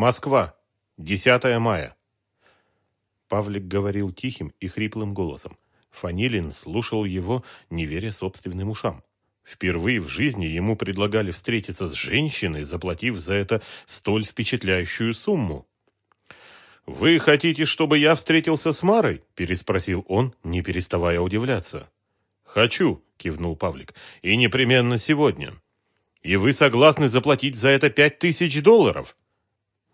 Москва. 10 мая. Павлик говорил тихим и хриплым голосом. Фанилин слушал его, не веря собственным ушам. Впервые в жизни ему предлагали встретиться с женщиной, заплатив за это столь впечатляющую сумму. «Вы хотите, чтобы я встретился с Марой?» – переспросил он, не переставая удивляться. «Хочу», – кивнул Павлик, – «и непременно сегодня». «И вы согласны заплатить за это пять тысяч долларов?»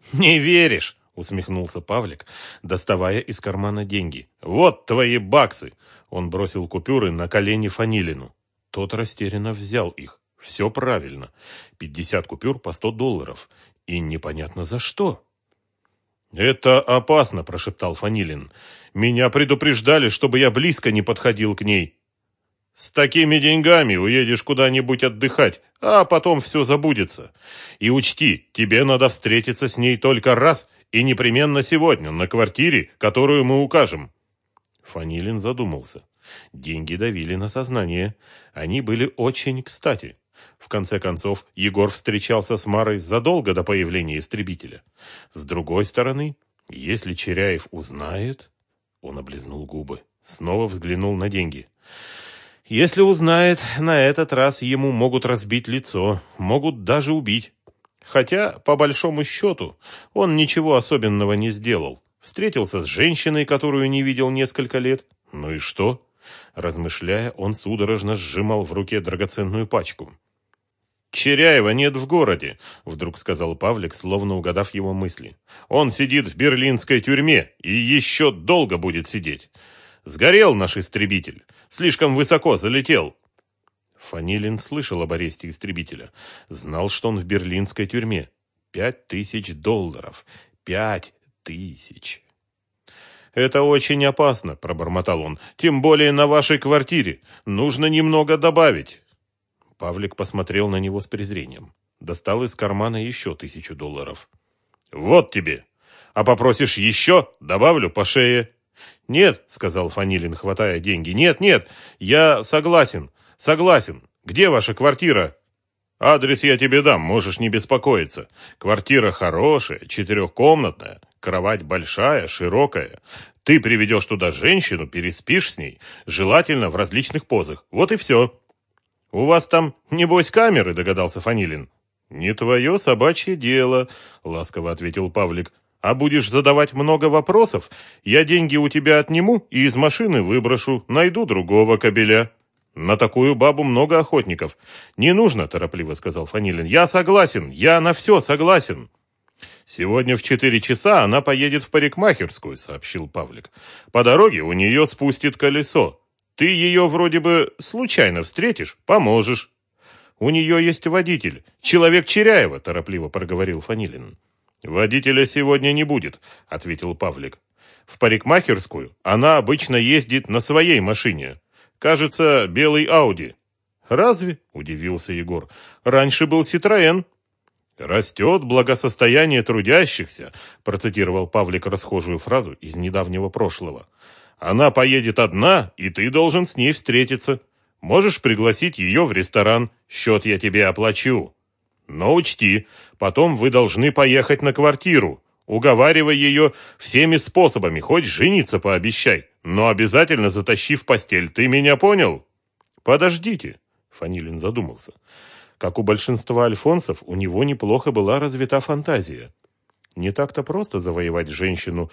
«Не веришь?» – усмехнулся Павлик, доставая из кармана деньги. «Вот твои баксы!» – он бросил купюры на колени Фанилину. Тот растерянно взял их. Все правильно. Пятьдесят купюр по сто долларов. И непонятно за что. «Это опасно», – прошептал Фанилин. «Меня предупреждали, чтобы я близко не подходил к ней». «С такими деньгами уедешь куда-нибудь отдыхать, а потом все забудется. И учти, тебе надо встретиться с ней только раз и непременно сегодня, на квартире, которую мы укажем». Фанилин задумался. Деньги давили на сознание. Они были очень кстати. В конце концов, Егор встречался с Марой задолго до появления истребителя. С другой стороны, если Черяев узнает... Он облизнул губы. Снова взглянул на деньги. Если узнает, на этот раз ему могут разбить лицо, могут даже убить. Хотя, по большому счету, он ничего особенного не сделал. Встретился с женщиной, которую не видел несколько лет. Ну и что? Размышляя, он судорожно сжимал в руке драгоценную пачку. «Черяева нет в городе», — вдруг сказал Павлик, словно угадав его мысли. «Он сидит в берлинской тюрьме и еще долго будет сидеть. Сгорел наш истребитель, слишком высоко залетел». Фанилин слышал об аресте истребителя, знал, что он в берлинской тюрьме. Пять тысяч долларов. Пять тысяч. «Это очень опасно», — пробормотал он. «Тем более на вашей квартире. Нужно немного добавить». Павлик посмотрел на него с презрением. Достал из кармана еще тысячу долларов. «Вот тебе! А попросишь еще, добавлю по шее». «Нет», — сказал Фанилин, хватая деньги. «Нет, нет, я согласен, согласен. Где ваша квартира?» «Адрес я тебе дам, можешь не беспокоиться. Квартира хорошая, четырехкомнатная, кровать большая, широкая. Ты приведешь туда женщину, переспишь с ней, желательно в различных позах. Вот и все». «У вас там, небось, камеры?» – догадался Фанилин. «Не твое собачье дело», – ласково ответил Павлик. «А будешь задавать много вопросов, я деньги у тебя отниму и из машины выброшу, найду другого кобеля». «На такую бабу много охотников». «Не нужно», – торопливо сказал Фанилин. «Я согласен, я на все согласен». «Сегодня в четыре часа она поедет в парикмахерскую», – сообщил Павлик. «По дороге у нее спустит колесо. Ты ее вроде бы случайно встретишь, поможешь. У нее есть водитель, человек Черяева, торопливо проговорил Фанилин. Водителя сегодня не будет, ответил Павлик. В парикмахерскую она обычно ездит на своей машине. Кажется, белый Ауди. Разве? удивился Егор. Раньше был Ситроен. «Растет благосостояние трудящихся», процитировал Павлик расхожую фразу из недавнего прошлого. Она поедет одна, и ты должен с ней встретиться. Можешь пригласить ее в ресторан, счет я тебе оплачу. Но учти, потом вы должны поехать на квартиру. Уговаривай ее всеми способами, хоть жениться пообещай, но обязательно затащи в постель, ты меня понял? Подождите, Фанилин задумался. Как у большинства альфонсов, у него неплохо была развита фантазия. Не так-то просто завоевать женщину,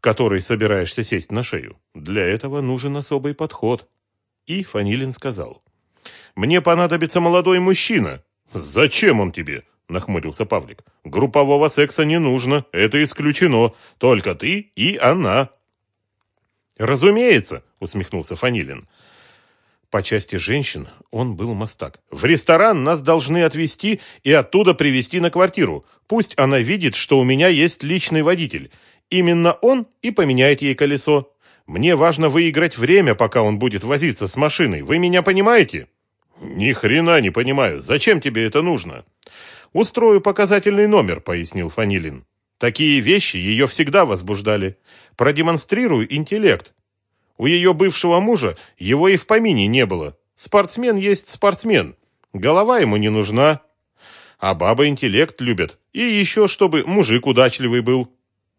которой собираешься сесть на шею. Для этого нужен особый подход. И Фанилин сказал. «Мне понадобится молодой мужчина». «Зачем он тебе?» – нахмурился Павлик. «Группового секса не нужно, это исключено. Только ты и она». «Разумеется», – усмехнулся Фанилин. По части женщин он был мастак. «В ресторан нас должны отвезти и оттуда привезти на квартиру. Пусть она видит, что у меня есть личный водитель. Именно он и поменяет ей колесо. Мне важно выиграть время, пока он будет возиться с машиной. Вы меня понимаете? Ни хрена не понимаю. Зачем тебе это нужно? Устрою показательный номер, пояснил Фанилин. Такие вещи ее всегда возбуждали. Продемонстрирую интеллект. У ее бывшего мужа его и в помине не было. Спортсмен есть спортсмен. Голова ему не нужна. а бабы интеллект любят. И еще, чтобы мужик удачливый был».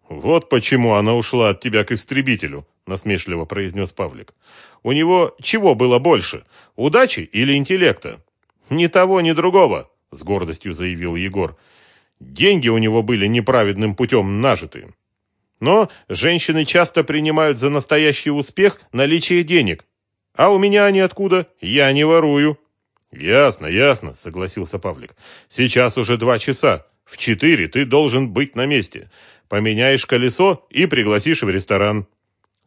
«Вот почему она ушла от тебя к истребителю», — насмешливо произнес Павлик. «У него чего было больше, удачи или интеллекта?» «Ни того, ни другого», — с гордостью заявил Егор. «Деньги у него были неправедным путем нажиты. Но женщины часто принимают за настоящий успех наличие денег. А у меня они откуда? Я не ворую». «Ясно, ясно», — согласился Павлик. «Сейчас уже два часа. В четыре ты должен быть на месте. Поменяешь колесо и пригласишь в ресторан».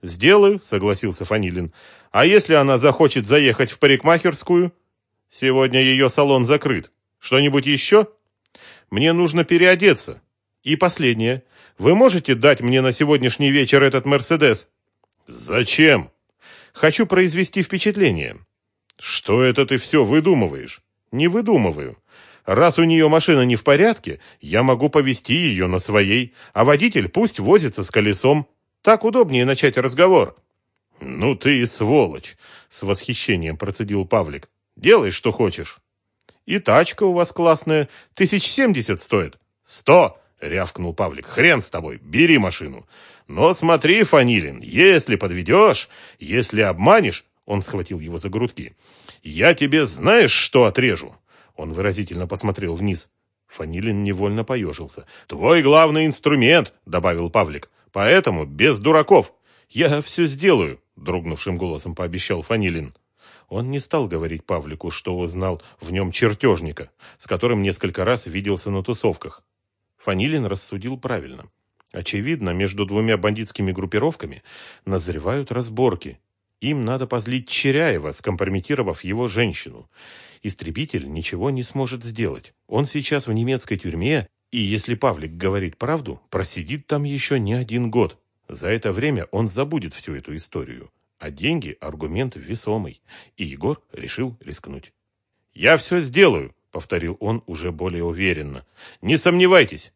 «Сделаю», — согласился Фанилин. «А если она захочет заехать в парикмахерскую?» «Сегодня ее салон закрыт. Что-нибудь еще?» «Мне нужно переодеться. И последнее. Вы можете дать мне на сегодняшний вечер этот «Мерседес»?» «Зачем?» «Хочу произвести впечатление». «Что это ты все выдумываешь?» «Не выдумываю. Раз у нее машина не в порядке, я могу повезти ее на своей, а водитель пусть возится с колесом. Так удобнее начать разговор». «Ну ты и сволочь!» — с восхищением процедил Павлик. «Делай, что хочешь». «И тачка у вас классная. Тысяч семьдесят стоит». «Сто!» — рявкнул Павлик. «Хрен с тобой, бери машину. Но смотри, Фанилин, если подведешь, если обманешь...» Он схватил его за грудки. «Я тебе знаешь, что отрежу?» Он выразительно посмотрел вниз. Фанилин невольно поежился. «Твой главный инструмент», — добавил Павлик. «Поэтому без дураков». «Я все сделаю», — дрогнувшим голосом пообещал Фанилин. Он не стал говорить Павлику, что узнал в нем чертежника, с которым несколько раз виделся на тусовках. Фанилин рассудил правильно. Очевидно, между двумя бандитскими группировками назревают разборки. Им надо позлить Черяева, скомпрометировав его женщину. Истребитель ничего не сможет сделать. Он сейчас в немецкой тюрьме, и если Павлик говорит правду, просидит там еще не один год. За это время он забудет всю эту историю. А деньги – аргумент весомый. И Егор решил рискнуть. «Я все сделаю», – повторил он уже более уверенно. «Не сомневайтесь,